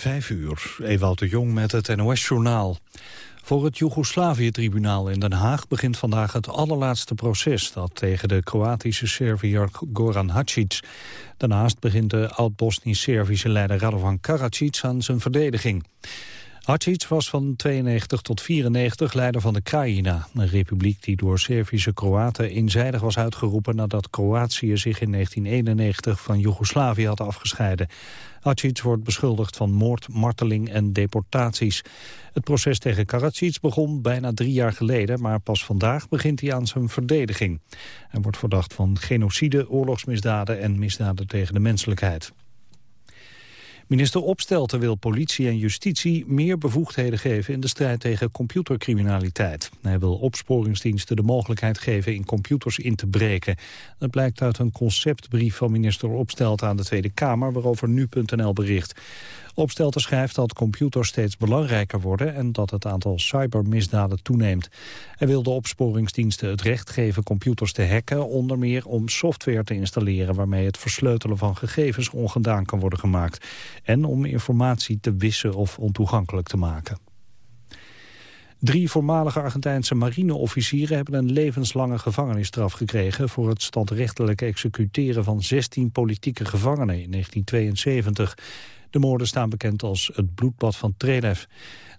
Vijf uur, Ewout de Jong met het NOS-journaal. Voor het Joegoslavië-tribunaal in Den Haag begint vandaag het allerlaatste proces... dat tegen de Kroatische Serviër Goran Hadžić. Daarnaast begint de oud-Bosnisch-Servische leider Radovan Karadzic aan zijn verdediging. Hadžić was van 92 tot 94 leider van de Krajina, een republiek die door Servische Kroaten eenzijdig was uitgeroepen nadat Kroatië zich in 1991 van Joegoslavië had afgescheiden. Hadžić wordt beschuldigd van moord, marteling en deportaties. Het proces tegen Karadzic begon bijna drie jaar geleden, maar pas vandaag begint hij aan zijn verdediging. Hij wordt verdacht van genocide, oorlogsmisdaden en misdaden tegen de menselijkheid. Minister Opstelten wil politie en justitie meer bevoegdheden geven in de strijd tegen computercriminaliteit. Hij wil opsporingsdiensten de mogelijkheid geven in computers in te breken. Dat blijkt uit een conceptbrief van minister Opstelten aan de Tweede Kamer waarover nu.nl bericht. Opstelten schrijft dat computers steeds belangrijker worden en dat het aantal cybermisdaden toeneemt. Hij wil de opsporingsdiensten het recht geven computers te hacken, onder meer om software te installeren waarmee het versleutelen van gegevens ongedaan kan worden gemaakt en om informatie te wissen of ontoegankelijk te maken. Drie voormalige Argentijnse marineofficieren hebben een levenslange gevangenisstraf gekregen voor het standrechtelijk executeren van 16 politieke gevangenen in 1972. De moorden staan bekend als het bloedbad van Trelev.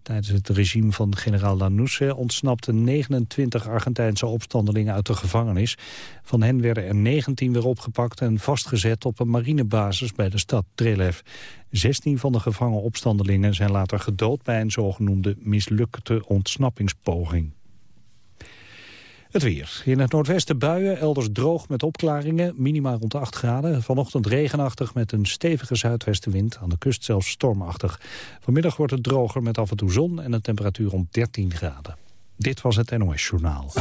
Tijdens het regime van generaal Lanusse ontsnapten 29 Argentijnse opstandelingen uit de gevangenis. Van hen werden er 19 weer opgepakt en vastgezet op een marinebasis bij de stad Trelev. 16 van de gevangen opstandelingen zijn later gedood bij een zogenoemde mislukte ontsnappingspoging. Het weer. In het noordwesten buien, elders droog met opklaringen, minima rond 8 graden. Vanochtend regenachtig met een stevige zuidwestenwind, aan de kust zelfs stormachtig. Vanmiddag wordt het droger met af en toe zon en een temperatuur rond 13 graden. Dit was het NOS Journaal.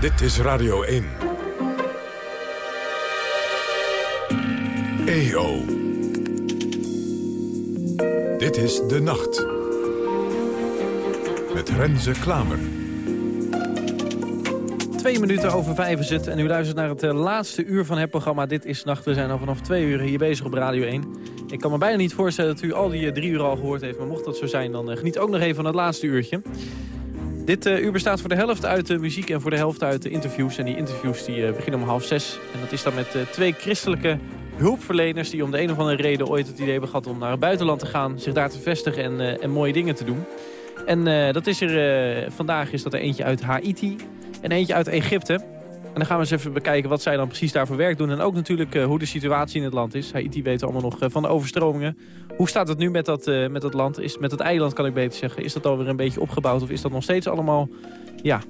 Dit is Radio 1. EO. Dit is De Nacht met Renze Klamer. Twee minuten over vijf is het en u luistert naar het uh, laatste uur van het programma Dit is Nacht. We zijn al vanaf twee uur hier bezig op Radio 1. Ik kan me bijna niet voorstellen dat u al die uh, drie uur al gehoord heeft. Maar mocht dat zo zijn, dan uh, geniet ook nog even van het laatste uurtje. Dit uur bestaat voor de helft uit de muziek en voor de helft uit de interviews. En die interviews die, beginnen om half zes. En dat is dan met twee christelijke hulpverleners... die om de een of andere reden ooit het idee hebben gehad om naar het buitenland te gaan... zich daar te vestigen en, en mooie dingen te doen. En uh, dat is er, uh, vandaag is dat er eentje uit Haiti en eentje uit Egypte. En dan gaan we eens even bekijken wat zij dan precies daarvoor werk doen. En ook natuurlijk uh, hoe de situatie in het land is. Haiti weten allemaal nog van de overstromingen. Hoe staat het nu met dat, met dat land? Is, met het eiland kan ik beter zeggen. Is dat alweer een beetje opgebouwd of is dat nog steeds allemaal ja,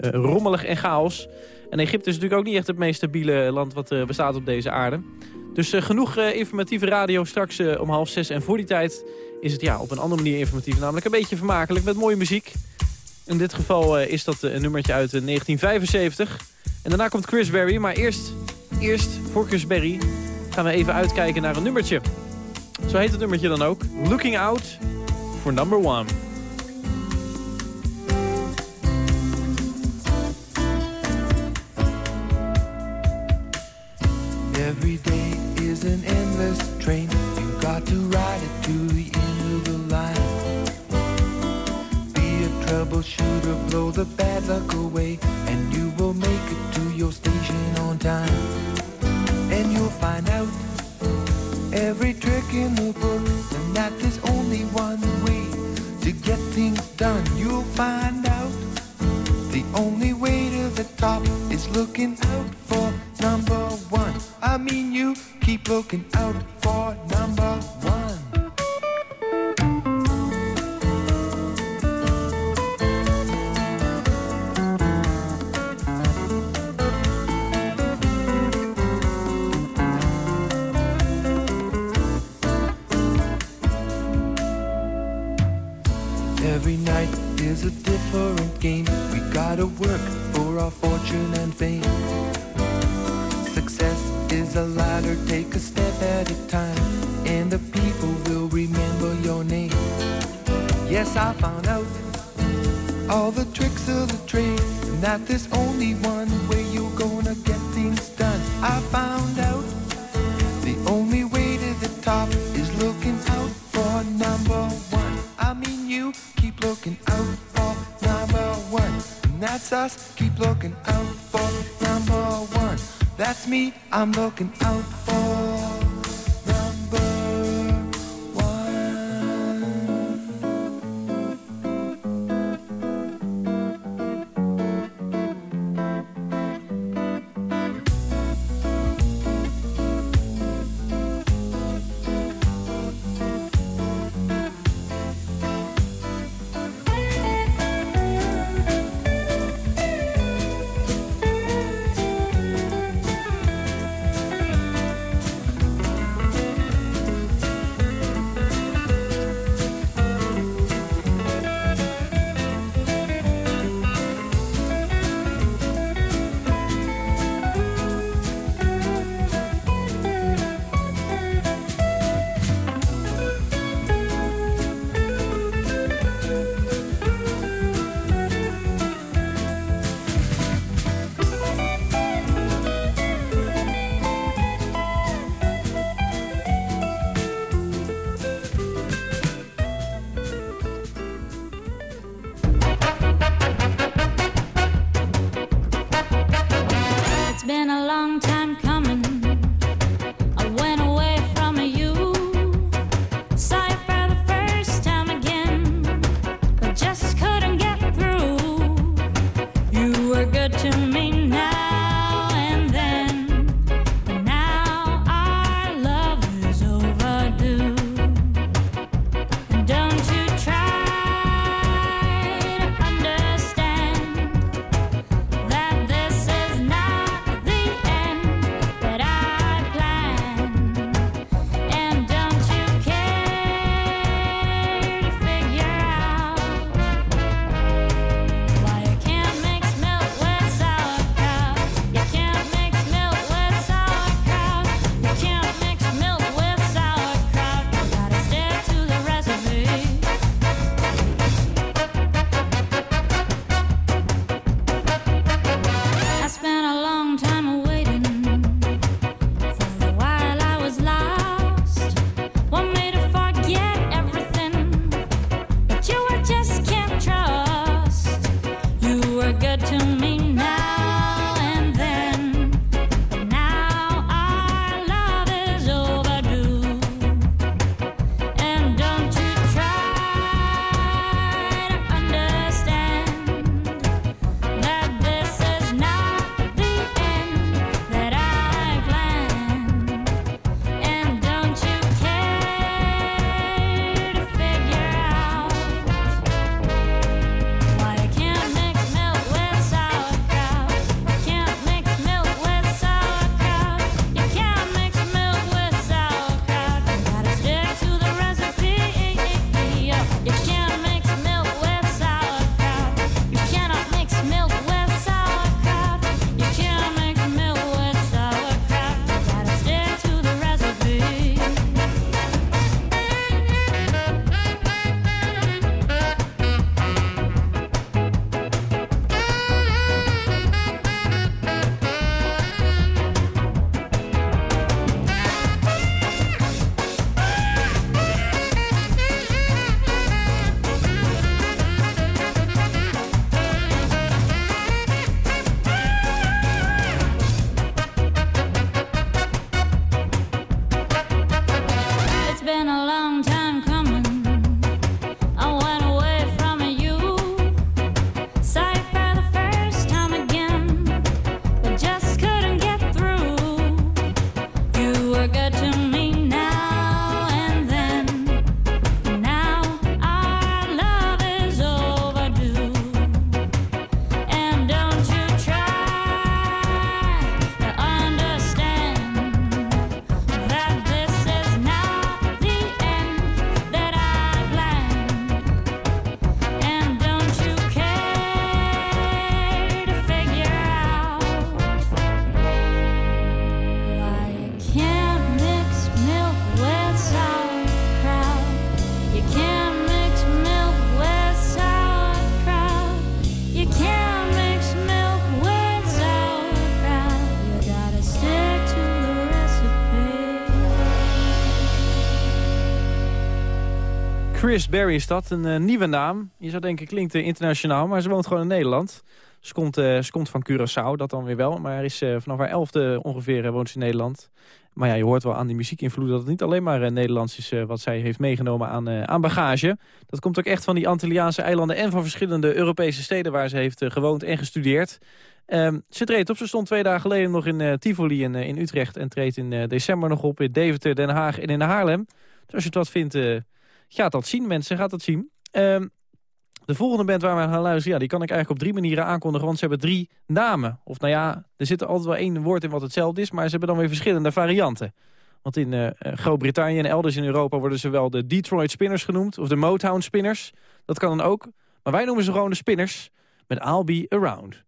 rommelig en chaos? En Egypte is natuurlijk ook niet echt het meest stabiele land wat bestaat op deze aarde. Dus genoeg informatieve radio straks om half zes. En voor die tijd is het ja, op een andere manier informatief. Namelijk een beetje vermakelijk met mooie muziek. In dit geval is dat een nummertje uit uh, 1975. En daarna komt Chris Berry. Maar eerst, eerst voor Chris Berry gaan we even uitkijken naar een nummertje. Zo heet het nummertje dan ook. Looking Out for Number One. An endless train. You got to ride it to the end of the line. Be a troubleshooter, blow the bad luck away, and you will make it to your station on time. And you'll find out every trick in the book, and that there's only one way to get things done. You'll find out the only way to the top is looking out for number mean, you keep looking out for number one. Every night is a different game. We gotta work for our fortune and fame. I found out all the tricks of the trade, and that there's only one way you're gonna get things done. I found out the only way to the top is looking out for number one. I mean, you keep looking out for number one, and that's us. Keep looking out for number one. That's me, I'm looking out Chris Berry is dat, een uh, nieuwe naam. Je zou denken, klinkt uh, internationaal, maar ze woont gewoon in Nederland. Ze komt, uh, ze komt van Curaçao, dat dan weer wel. Maar is vanaf haar elfde ongeveer woont ze in Nederland. Maar ja, je hoort wel aan die muziekinvloed dat het niet alleen maar Nederlands is... wat zij heeft meegenomen aan, aan bagage. Dat komt ook echt van die Antilliaanse eilanden... en van verschillende Europese steden waar ze heeft gewoond en gestudeerd. Um, ze treedt op. Ze stond twee dagen geleden nog in Tivoli in, in Utrecht... en treedt in december nog op in Deventer, Den Haag en in Haarlem. Dus als je het wat vindt, gaat dat zien, mensen. Gaat dat zien. Um, de volgende band waar we gaan luisteren, ja, die kan ik eigenlijk op drie manieren aankondigen. Want ze hebben drie namen. Of nou ja, er zit altijd wel één woord in wat hetzelfde is. Maar ze hebben dan weer verschillende varianten. Want in uh, Groot-Brittannië en elders in Europa worden ze wel de Detroit Spinners genoemd. Of de Motown Spinners. Dat kan dan ook. Maar wij noemen ze gewoon de Spinners. Met I'll Be Around.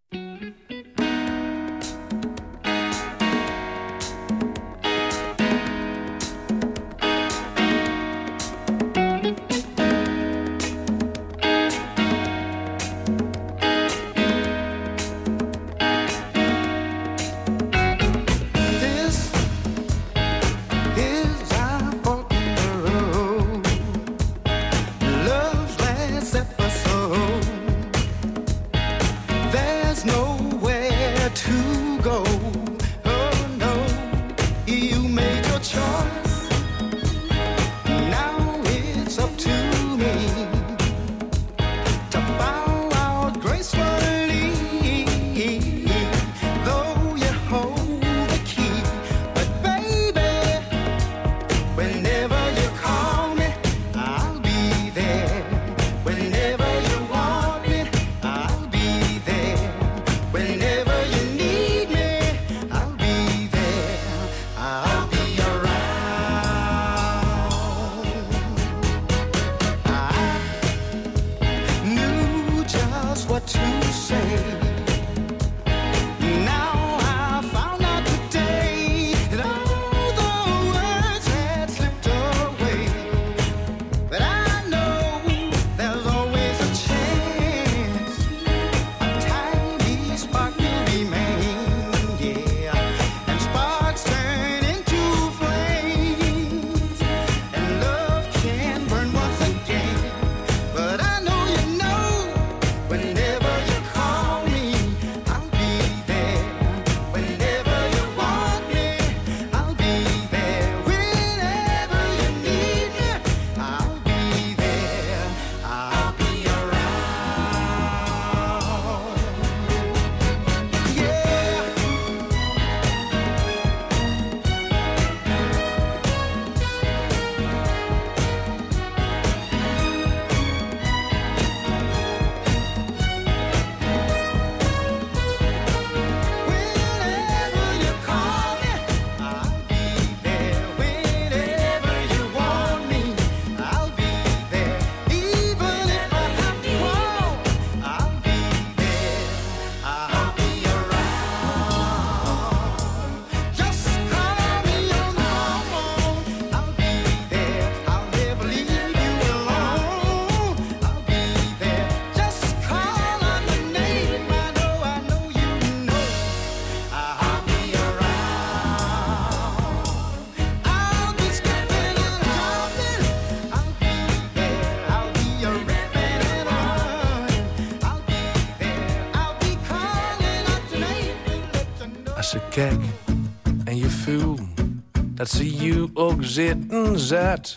Ook zitten zet.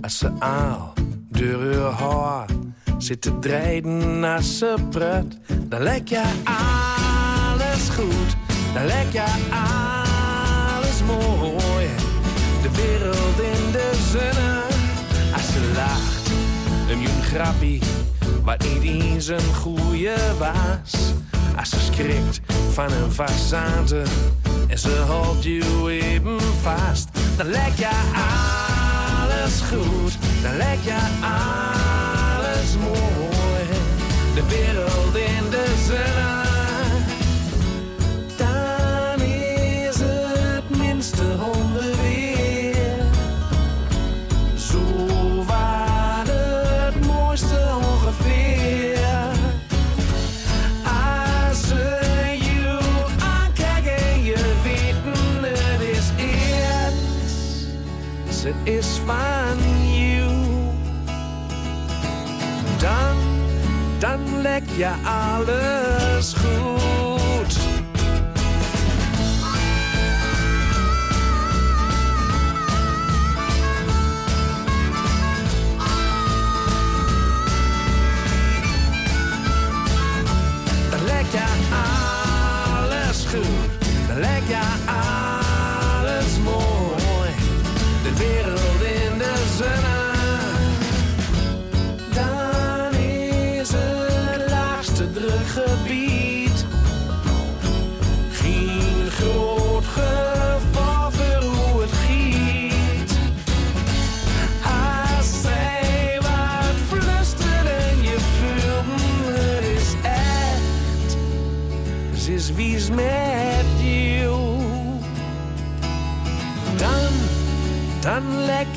Als ze aal door haar haar zit te draaien als ze pret. Dan lijkt je alles goed, dan lijkt je alles mooi. De wereld in de zonne, als ze lacht. Een jong grappie, wat niet eens een goeie was. Als ze schrikt van een façade en ze houdt je even vast. Dan lijkt je alles goed, dan lijkt je alles mooi. De is van jou. Dan, dan lek je alles goed.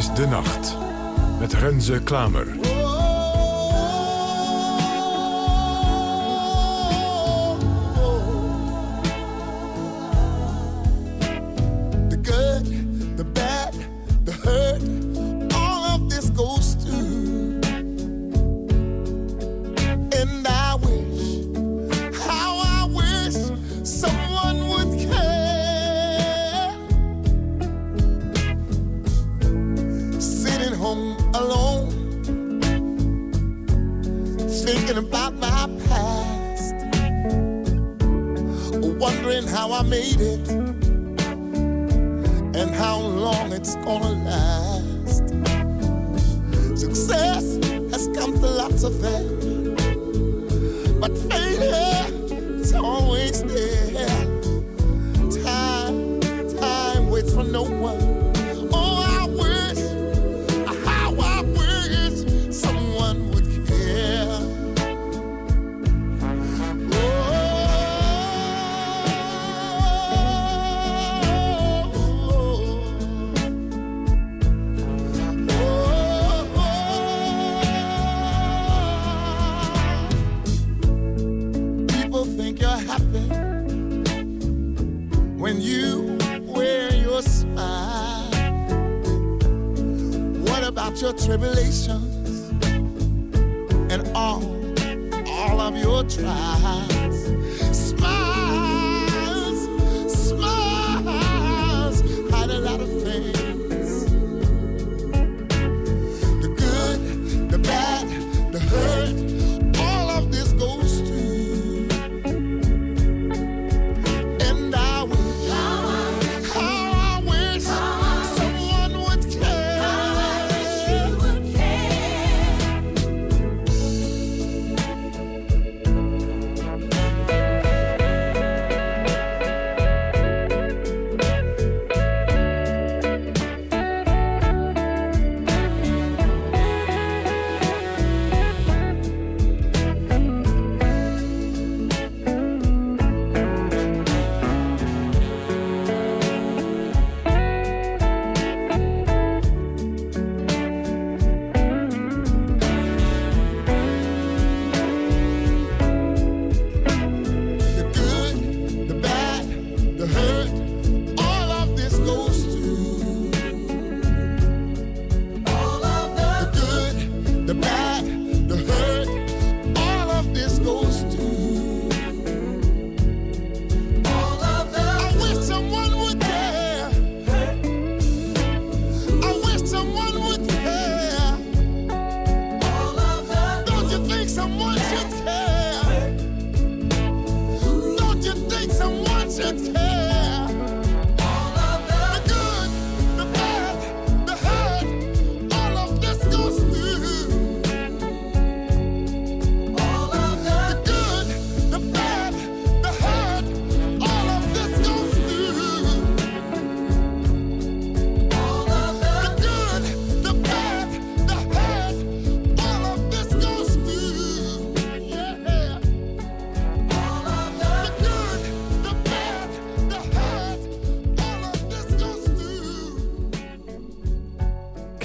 is de nacht. Met Renze Klamer.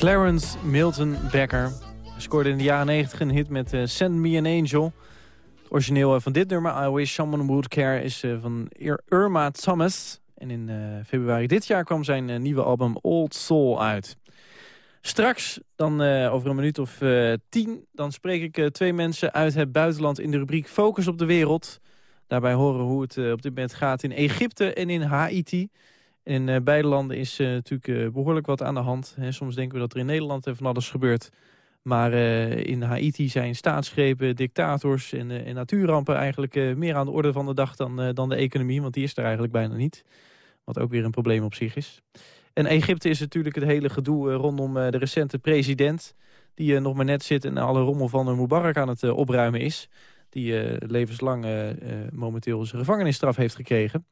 Clarence Milton Becker. Scoorde in de jaren 90 een hit met uh, Send Me an Angel. Het origineel van dit nummer, I Wish Someone Would Care, is van Irma Thomas. En in februari dit jaar kwam zijn nieuwe album Old Soul uit. Straks, dan over een minuut of tien, dan spreek ik twee mensen uit het buitenland in de rubriek Focus op de Wereld. Daarbij horen hoe het op dit moment gaat in Egypte en in Haiti. In uh, beide landen is uh, natuurlijk uh, behoorlijk wat aan de hand. Soms denken we dat er in Nederland van alles gebeurt. Maar in Haiti zijn staatsgrepen, dictators en, en natuurrampen... eigenlijk meer aan de orde van de dag dan, dan de economie. Want die is er eigenlijk bijna niet. Wat ook weer een probleem op zich is. En Egypte is natuurlijk het hele gedoe rondom de recente president... die nog maar net zit en alle rommel van Mubarak aan het opruimen is. Die levenslang momenteel zijn gevangenisstraf heeft gekregen.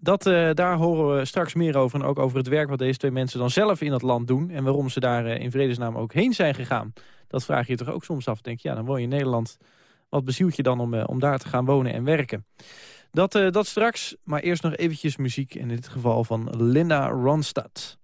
Dat, uh, daar horen we straks meer over. En ook over het werk wat deze twee mensen dan zelf in het land doen. En waarom ze daar uh, in vredesnaam ook heen zijn gegaan. Dat vraag je toch ook soms af. Denk je, ja, dan woon je in Nederland. Wat bezielt je dan om, uh, om daar te gaan wonen en werken? Dat, dat straks, maar eerst nog eventjes muziek. In dit geval van Linda Ronstadt.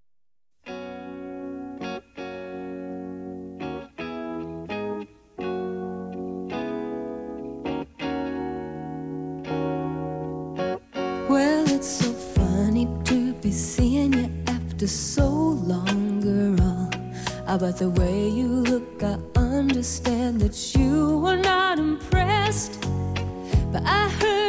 About the way you look, I understand that you were not impressed. But I heard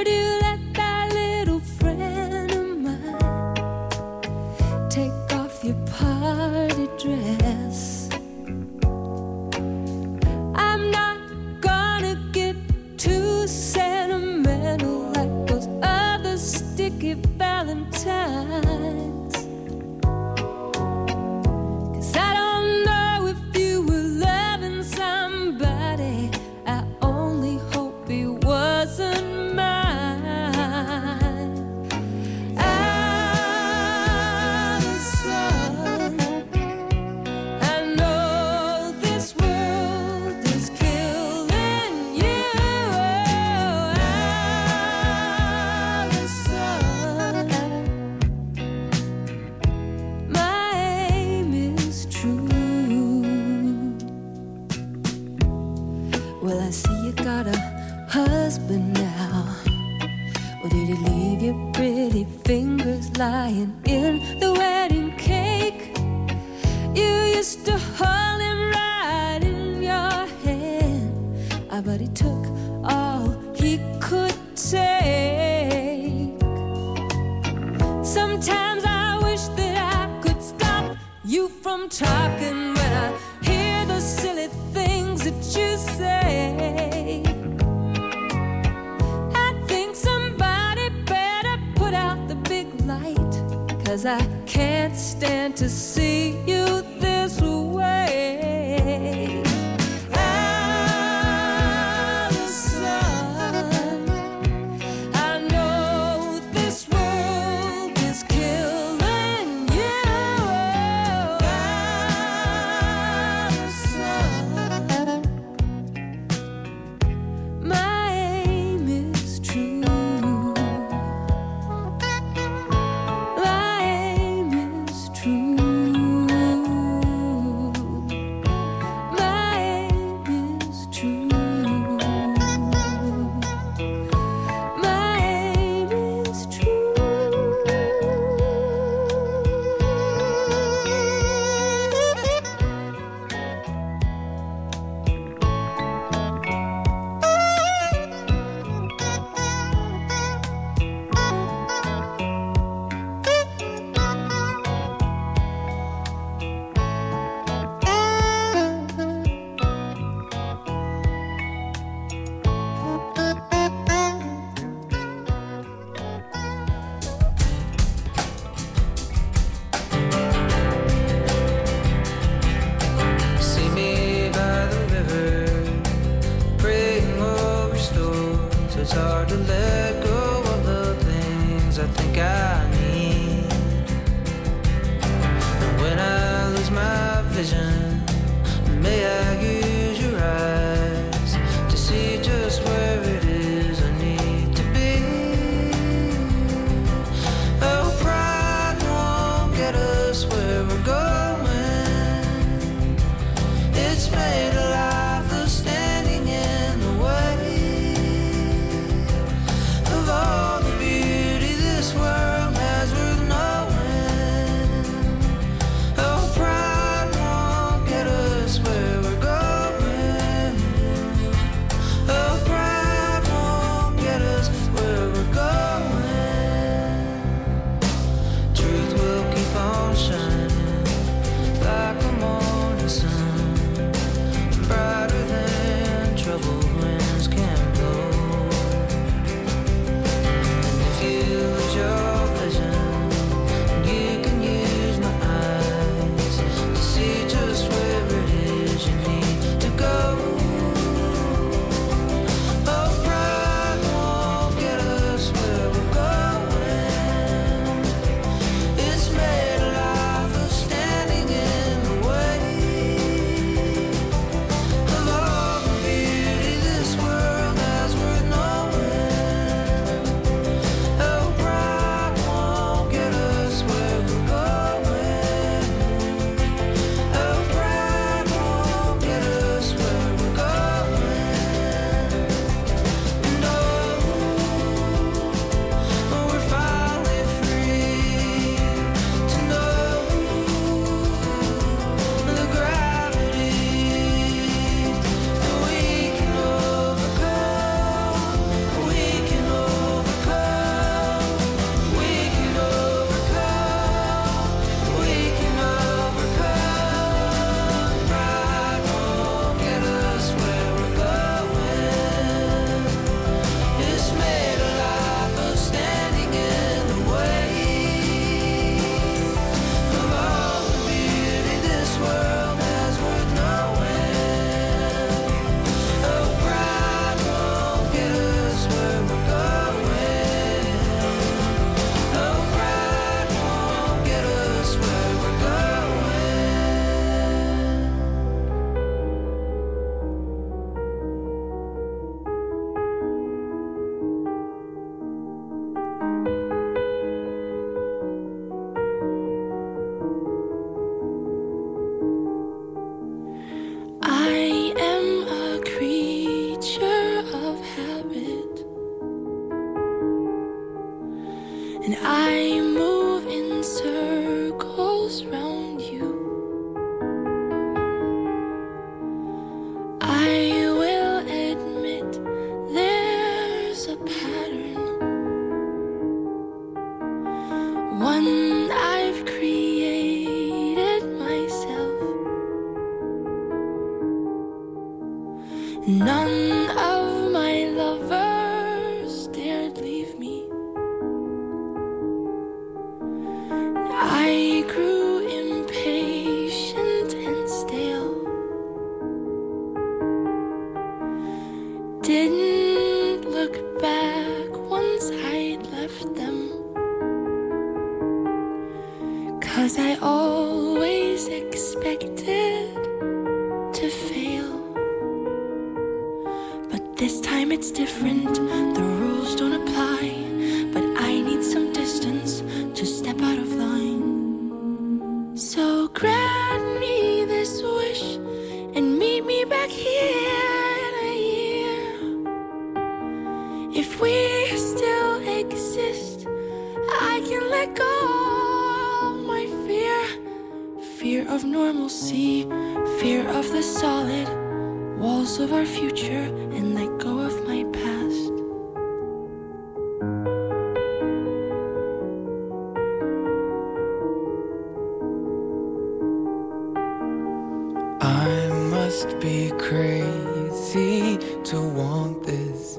must be crazy to want this.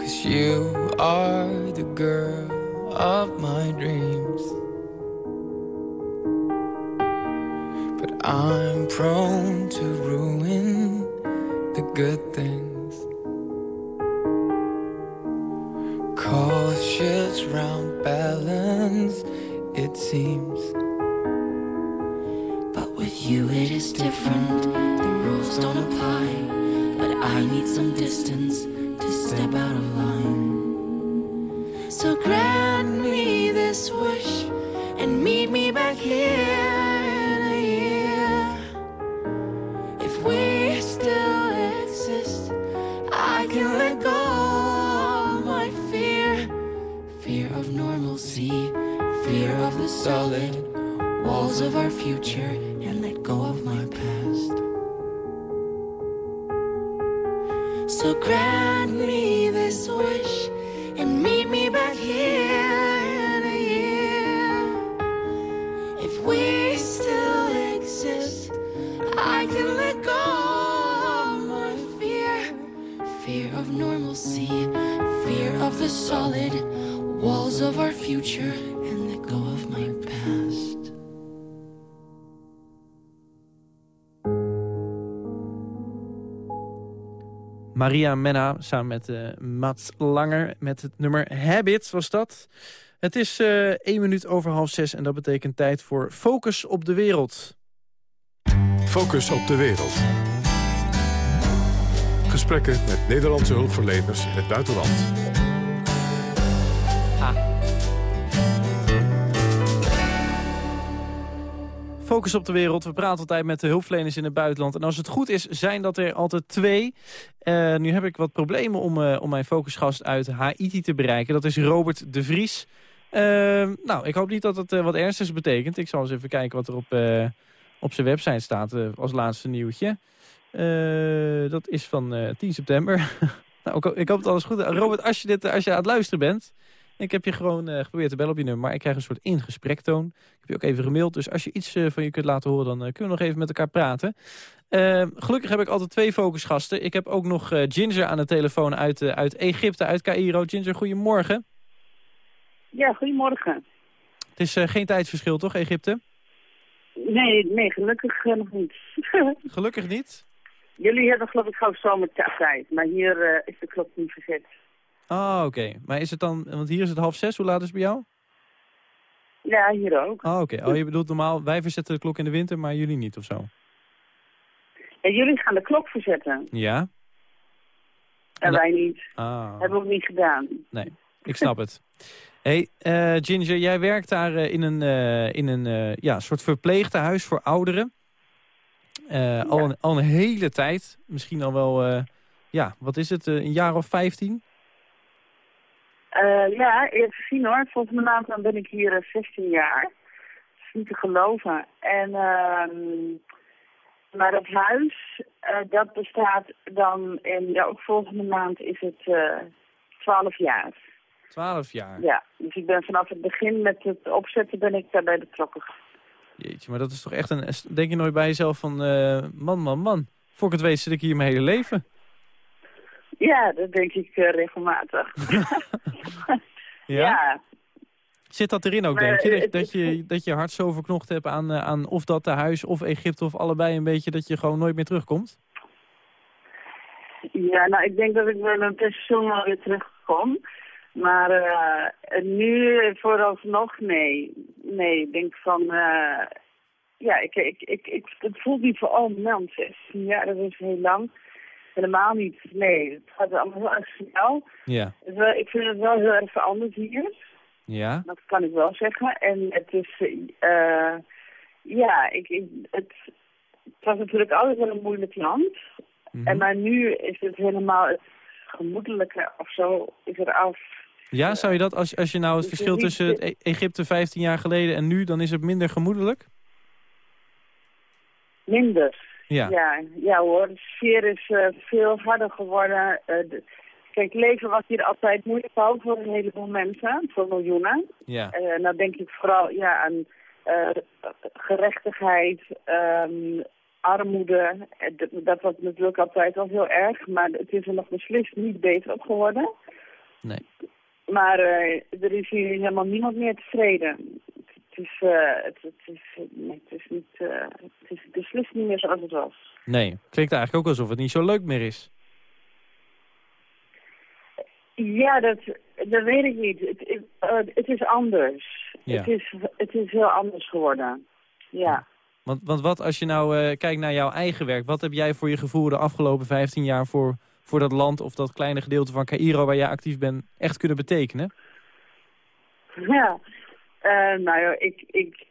Cause you are the girl of my dreams. But I'm prone to ruin the good things. Cautious round balance, it seems. Maria Menna samen met eh, Mats Langer met het nummer Habits was dat. Het is eh 1 minuut over half zes en dat betekent tijd voor Focus op de Wereld. Focus op de wereld. Gesprekken met Nederlandse hulpverleners in het buitenland. Focus op de wereld. We praten altijd met de hulpverleners in het buitenland. En als het goed is, zijn dat er altijd twee. Eh, nu heb ik wat problemen om, eh, om mijn focusgast uit Haiti te bereiken. Dat is Robert de Vries. Eh, nou, ik hoop niet dat het wat ernstigs betekent. Ik zal eens even kijken wat er op, op zijn website staat als laatste nieuwtje. Dat is van eh, 10 september. nou, ik hoop dat alles goed is. Robert, als je, dit, als je aan het luisteren bent... Ik heb je gewoon eh, geprobeerd te bellen op je nummer, maar ik krijg een soort ingesprektoon. Ik heb je ook even gemaild, dus als je iets eh, van je kunt laten horen... dan eh, kunnen we nog even met elkaar praten. Eh, gelukkig heb ik altijd twee focusgasten. Ik heb ook nog Ginger aan de telefoon uit, uit Egypte, uit Cairo. Ginger, goedemorgen. Ja, goedemorgen. Het is geen tijdsverschil, toch, Egypte? Nee, nee, gelukkig nog niet. Gelukkig niet. Jullie hebben geloof ik gewoon zomertijd, maar hier is de klok niet verzet. Ah, oké. Maar is het dan, want hier is het half zes, hoe laat is het bij jou? Ja, hier ook. Ah, oké. Oh, je bedoelt normaal, wij verzetten de klok in de winter, maar jullie niet of zo? En jullie gaan de klok verzetten. Ja? En Ja. wij niet. Ah. Hebben we ook niet gedaan. Nee, ik snap het. hey, eh, Ginger, jij werkt daar eh, in een, eh, in een ja, soort verpleegtehuis voor ouderen. Al, een, al een hele tijd. Misschien al wel, ja, wat is het, een jaar of 15? Eh, ja, even zien hoor. Volgende maand dan ben ik hier eh, 16 jaar. Dat is niet te geloven. En, ehm maar het huis, eh, dat bestaat dan, en ja, ook volgende maand is het eh 12 jaar. 12 jaar. Ja, dus ik ben vanaf het begin met het opzetten ben ik daarbij betrokken. Jeetje, maar dat is toch echt een... Denk je nooit bij jezelf van... eh, man, man, man. Voor ik het weet zit ik hier mijn hele leven. Ja, dat denk ik eh, regelmatig. ja? Zit dat erin ook, Maar, denk je? Dat, dat je? dat je hart zo verknocht hebt aan, eh, aan of dat de huis of Egypte of allebei een beetje... dat je gewoon nooit meer terugkomt? Ja, nou, ik denk dat ik wel een seizoen wel weer terugkom. Maar eh, nu vooralsnog nee. Nee, ik denk van... ja, ik, ik, ik, ik, het voelt niet voor al man, 16 jaar, dat is heel lang. Helemaal niet, nee. Het gaat allemaal heel erg snel. Ja. Wel- ik vind het wel heel erg veranderd hier. Ja? Dat kan ik wel zeggen. En het is, eh ja, ik, ik, het, het was natuurlijk altijd wel een moeilijk land. Mhm. En maar nu is het helemaal het gemoedelijke of zo is eraf. Ja, zou je dat, als, als je nou het Dus verschil tussen het E- Egypte 15 jaar geleden en nu, dan is het minder gemoedelijk? Minder. Ja. Ja, ja hoor, de sfeer is eh, veel harder geworden. Eh, de- kijk, leven was hier altijd moeilijk al voor een heleboel mensen, voor miljoenen. Ja. Eh nou denk ik vooral ja, aan gerechtigheid, ehm, armoede. Dat, was natuurlijk altijd al heel erg, maar het is er nog beslist niet beter op geworden. Nee. Maar er is hier helemaal niemand meer tevreden. Het is, eh, het, het is, nee, het is niet, eh, het is beslist niet meer zoals het was. Nee, klinkt eigenlijk ook alsof het niet zo leuk meer is. Ja, dat, dat weet ik niet. Het, het, eh, het is anders. Ja. Het, is, het is heel anders geworden. Ja. Want, want wat als je nou kijkt naar jouw eigen werk, wat heb jij voor je gevoel de afgelopen 15 jaar voor, voor dat land of dat kleine gedeelte van Cairo waar jij actief bent echt kunnen betekenen? Ja, nou ja, ik, ik,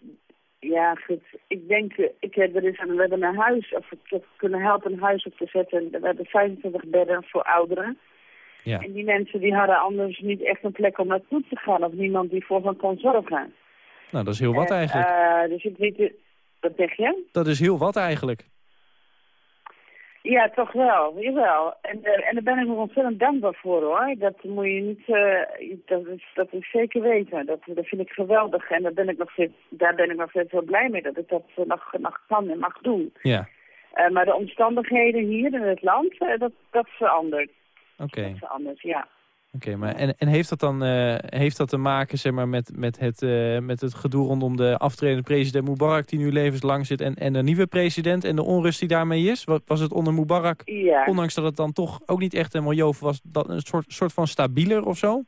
ja goed, ik denk, eh, ik heb er eens aan, we hebben een huis, of ik heb kunnen helpen een huis op te zetten. We hebben 25 bedden voor ouderen. Ja. En die mensen die hadden anders niet echt een plek om naartoe te gaan, of niemand die voor hen kon zorgen. Nou, dat is heel wat En, eigenlijk. eh, dus ik weet, wat zeg je? Dat is heel wat eigenlijk. Ja, toch wel, jawel. En, eh, en daar ben ik nog ontzettend dankbaar voor hoor. Dat moet je niet, eh, dat, is, dat is zeker weten. Dat, dat vind ik geweldig en daar ben ik nog steeds, daar ben ik nog steeds heel blij mee dat ik dat eh, nog, nog kan en mag doen. Ja, maar de omstandigheden hier in het land, dat, dat verandert. oké. Dat verandert, ja. Oké, maar en, en heeft dat dan eh, heeft dat te maken zeg maar, met, met, het, eh, met het gedoe rondom de aftredende president Mubarak die nu levenslang zit en, en de nieuwe president en de onrust die daarmee is? Wa- Was het onder Mubarak, Ja, ondanks dat het dan toch ook niet echt helemaal Joof was, dat een soort, soort van stabieler of zo?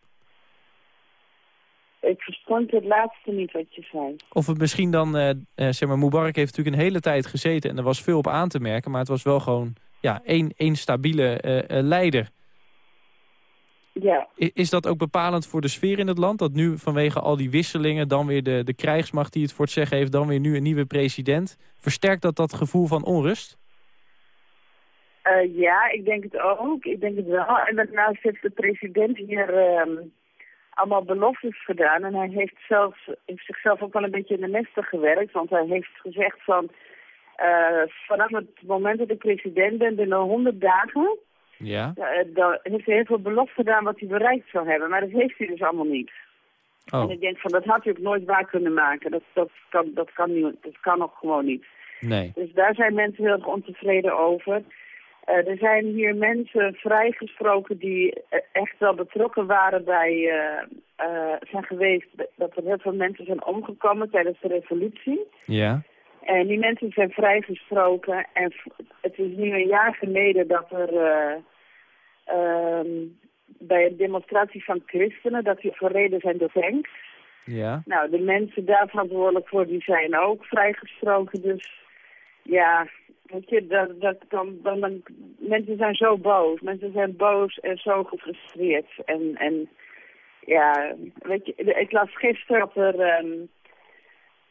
ik verstond het laatste niet wat je zei. Of het misschien dan, eh, zeg maar, Mubarak heeft natuurlijk een hele tijd gezeten en er was veel op aan te merken, maar het was wel gewoon ja, één, één stabiele leider. Ja, Is dat ook bepalend voor de sfeer in het land? Dat nu vanwege al die wisselingen, dan weer de, de krijgsmacht die het voor het zeggen heeft... dan weer nu een nieuwe president. Versterkt dat dat gevoel van onrust? Eh, ja, ik denk het ook. Ik denk het wel. En daarnaast heeft de president hier ehm, allemaal beloftes gedaan. En hij heeft, zelfs, heeft zichzelf ook wel een beetje in de nesten gewerkt. Want hij heeft gezegd van... eh, vanaf het moment dat ik president ben, binnen 100 dagen... Ja. eh, dan heeft hij heel veel beloften gedaan wat hij bereikt zou hebben. Maar dat heeft hij dus allemaal niet. En Oh, ik denk van, dat had hij ook nooit waar kunnen maken. Dat, dat, kan, dat, kan, niet, dat kan ook gewoon niet. nee. Dus daar zijn mensen heel erg ontevreden over. Eh, er zijn hier mensen vrijgesproken die eh, echt wel betrokken waren bij, zijn geweest, dat er heel veel mensen zijn omgekomen tijdens de revolutie. Ja. En die mensen zijn vrijgesproken en het is nu een jaar geleden dat er eh, ehm, bij een demonstratie van christenen, dat die verreden zijn door tanks. Ja. Nou, de mensen daar verantwoordelijk voor, die zijn ook vrijgesproken. Dus ja, weet je, dat, dat, dan, dan, dan, mensen zijn zo boos. Mensen zijn boos en zo gefrustreerd. En, en ja, weet je, ik las gisteren dat er ehm,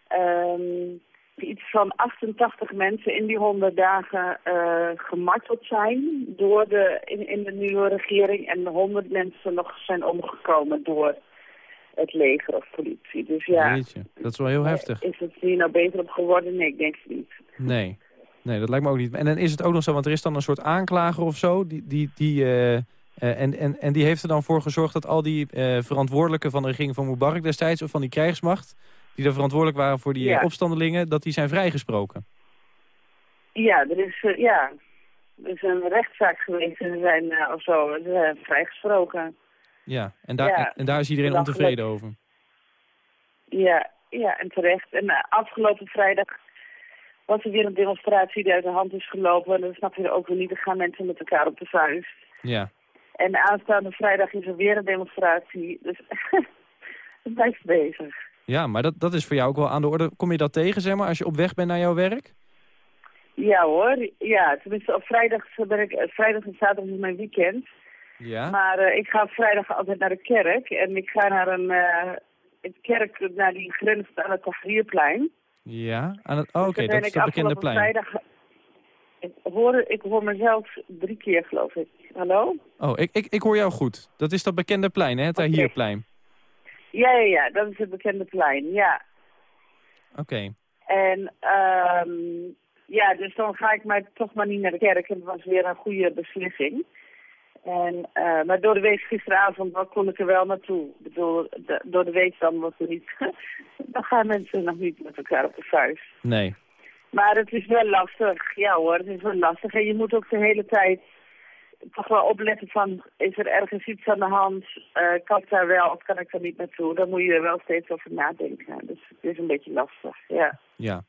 ehm, iets van 88 mensen in die 100 dagen eh gemarteld zijn door de, in, in de nieuwe regering. En 100 mensen nog zijn omgekomen door het leger of politie. Dus ja, Jeetje, dat is wel heel heftig. is het hier nou beter op geworden? Nee, ik denk het niet. Nee. Nee, dat lijkt me ook niet. En dan is het ook nog zo, want er is dan een soort aanklager of zo... die, die, die, eh, eh, en, en, en die heeft er dan voor gezorgd dat al die eh, verantwoordelijken van de regering van Mubarak destijds... of van die krijgsmacht, die er verantwoordelijk waren voor die eh, Ja. opstandelingen, dat die zijn vrijgesproken. Ja, er is, eh, ja, er is een rechtszaak geweest en ze zijn, eh, of zo, ze zijn vrijgesproken. Ja, en daar, Ja, en daar is iedereen ontevreden over. Ja, ja, en terecht. En afgelopen vrijdag was er weer een demonstratie die uit de hand is gelopen. En dan snap je ook weer niet, dan gaan mensen met elkaar op de vuist. Ja, En aanstaande vrijdag is er weer een demonstratie. Dus het blijft bezig. Ja maar dat, dat is voor jou ook wel aan de orde. Kom je dat tegen, zeg maar, als je op weg bent naar jouw werk? Ja hoor, ja, tenminste op vrijdag ben ik, eh, vrijdag en zaterdag is mijn weekend. Ja. Maar eh, ik ga vrijdag altijd naar de kerk. En ik ga naar een, eh, kerk, naar die grens aan het Tagrierplein. Ja, aan het, oh, oké, Dus daar dat is het bekende plein. Vrijdag, ik, hoor, ik hoor mezelf drie keer, geloof ik. Hallo? Oh, ik, ik, ik hoor jou goed. Dat is dat bekende plein, hè? Het Oké. Tahirplein. Ja, ja, ja, dat is het bekende plein, ja. Oké. En ehm ja, dus dan ga ik maar toch maar niet naar de kerk. En dat was weer een goede beslissing. En, eh, maar door de week gisteravond dan kon ik er wel naartoe. Ik bedoel, de- door de week dan was er niet. dan gaan mensen nog niet met elkaar op de vuist. Nee. Maar het is wel lastig. Ja hoor, het is wel lastig. En je moet ook de hele tijd toch wel opletten van... is er ergens iets aan de hand? Eh, kan ik daar wel of kan ik daar niet naartoe? Daar moet je er wel steeds over nadenken. Dus het is een beetje lastig, ja. Ja.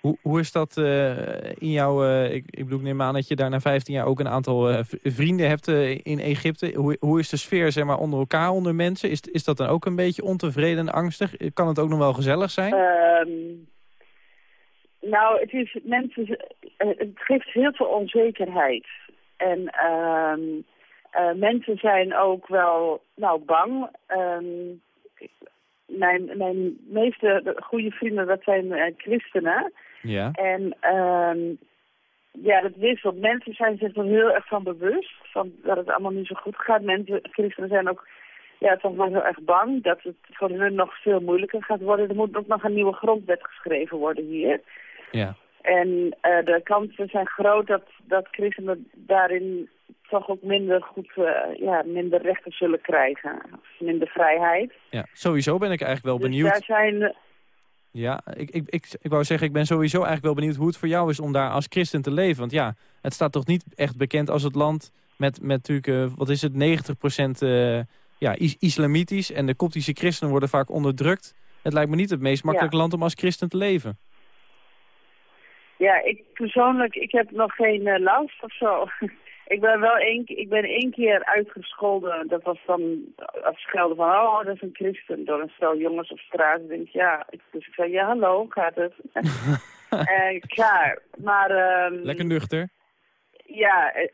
Hoe, hoe is dat eh, in jouw... eh, ik, ik bedoel, ik neem aan dat je daar na 15 jaar ook een aantal vrienden hebt in Egypte. Hoe, hoe is de sfeer zeg maar, onder elkaar, onder mensen? Is, is dat dan ook een beetje ontevreden en angstig? Kan het ook nog wel gezellig zijn? Ehm, nou, het is mensen, het geeft heel veel onzekerheid. En eh, mensen zijn ook wel, nou, bang. Ehm, mijn, mijn meeste goede vrienden, dat zijn eh, christenen. ja. En ehm, ja, dat wisselt. Mensen zijn zich er heel erg van bewust, van dat het allemaal niet zo goed gaat. Mensen, christenen zijn ook ja, toch wel heel erg bang dat het voor hun nog veel moeilijker gaat worden. Er moet ook nog een nieuwe grondwet geschreven worden hier. Ja. En eh, de kansen zijn groot dat, dat christenen daarin toch ook minder goed, eh, ja, minder rechten zullen krijgen. Minder vrijheid. ja. Sowieso ben ik eigenlijk wel dus benieuwd. daar zijn, Ja, ik, ik, ik, ik wou zeggen, ik ben sowieso eigenlijk wel benieuwd hoe het voor jou is om daar als christen te leven. Want ja, het staat toch niet echt bekend als het land met, met natuurlijk, eh, wat is het, 90% eh ja, is, islamitisch. En de koptische christenen worden vaak onderdrukt. Het lijkt me niet het meest makkelijke land om als christen te leven. Ja, ik persoonlijk, ik heb nog geen eh, last of zo. ik ben wel één, ik ben één keer uitgescholden. Dat was dan als schelden van, oh, dat is een christen. Door een stel jongens op straat. Ik denk, ja. Ik, dus ik zei, ja, hallo, gaat het? En klaar. Maar, ehm, Lekker nuchter. ja, eh,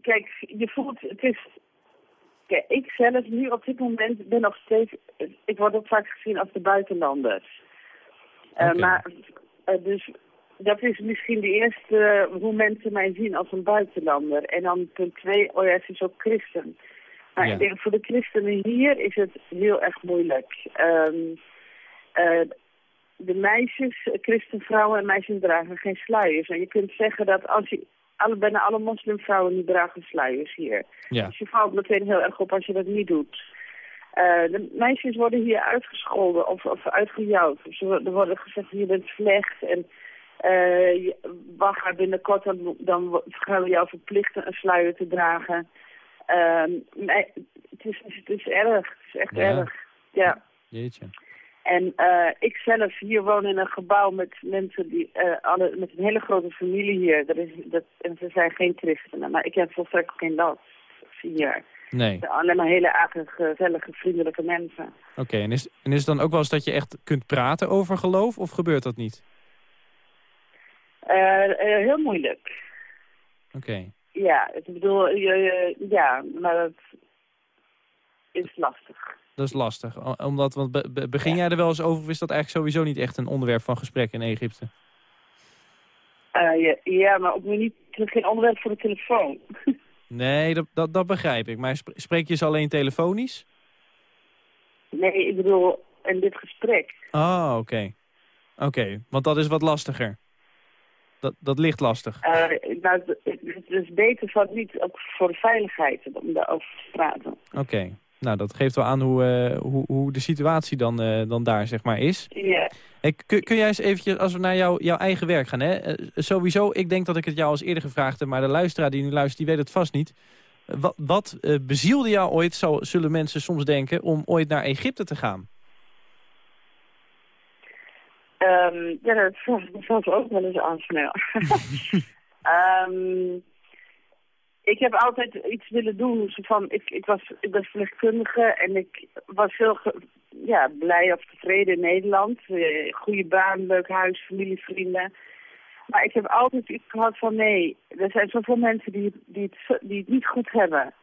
kijk, je voelt, het is... Kijk, ik zelf nu op dit moment ben nog steeds... Ik word ook vaak gezien als de buitenlanders. Eh, Oké. Maar, eh, dus dat is misschien de eerste eh, hoe mensen mij zien als een buitenlander. En dan punt twee, oh ja, ze is ook christen. Maar Ja. ik denk voor de christenen hier is het heel erg moeilijk. Eh, de meisjes, christenvrouwen en meisjes dragen geen sluiers. En je kunt zeggen dat als je, alle, bijna alle moslimvrouwen die dragen sluiers hier. Ja. Dus je valt meteen heel erg op als je dat niet doet. Eh, de meisjes worden hier uitgescholden of, of uitgejouwd. Ze, er worden gezegd, je bent slecht en wacht maar binnenkort, dan, dan gaan we jou verplichten een sluier te dragen. Ehm, nee, het, is, het is erg, het is echt Ja. erg. Ja. Jeetje. En eh, ik zelf hier woon in een gebouw met mensen die eh, alle, met een hele grote familie hier. Dat is, dat, en ze zijn geen christenen, maar ik heb volstrekt geen last hier. Nee. Alleen maar hele aardige, gezellige, vriendelijke mensen. Oké, en, is, en is het dan ook wel eens dat je echt kunt praten over geloof? Of gebeurt dat niet? Eh, eh, heel moeilijk. Oké. Ja, ik bedoel, ja, maar dat is lastig. Dat is lastig. Omdat, want be- be- begin jij er wel eens over of is dat eigenlijk sowieso niet echt een onderwerp van gesprek in Egypte? Eh, ja, ja, maar ook weer niet, het is geen onderwerp voor de telefoon. Nee, dat, dat, dat begrijp ik. Maar sp- spreek je ze alleen telefonisch? nee, ik bedoel, in dit gesprek. Oh, oké. Oké, want dat is wat lastiger. Dat, dat ligt lastig. Eh, nou, het is beter van niet, ook voor de veiligheid, om daarover te praten. Oké. Nou, dat geeft wel aan hoe, eh, hoe, hoe de situatie dan, eh, dan daar zeg maar is. Ja. Hey, kun, kun jij eens eventjes, als we naar jou, jouw eigen werk gaan... Hè? eh, sowieso, ik denk dat ik het jou als eerder gevraagd heb... maar de luisteraar die nu luistert, die weet het vast niet. Eh, wat wat eh, bezielde jou ooit, zullen mensen soms denken... om ooit naar Egypte te gaan? Ehm, ja, dat valt ook wel eens aan snel. Ehm, ik heb altijd iets willen doen. Zo van, ik, ik, was, ik ben verpleegkundige en ik was heel ja, blij of tevreden in Nederland. Eh, goede baan, leuk huis, familie, vrienden. Maar ik heb altijd iets gehad van nee, er zijn zoveel mensen die, die, het, die het niet goed hebben.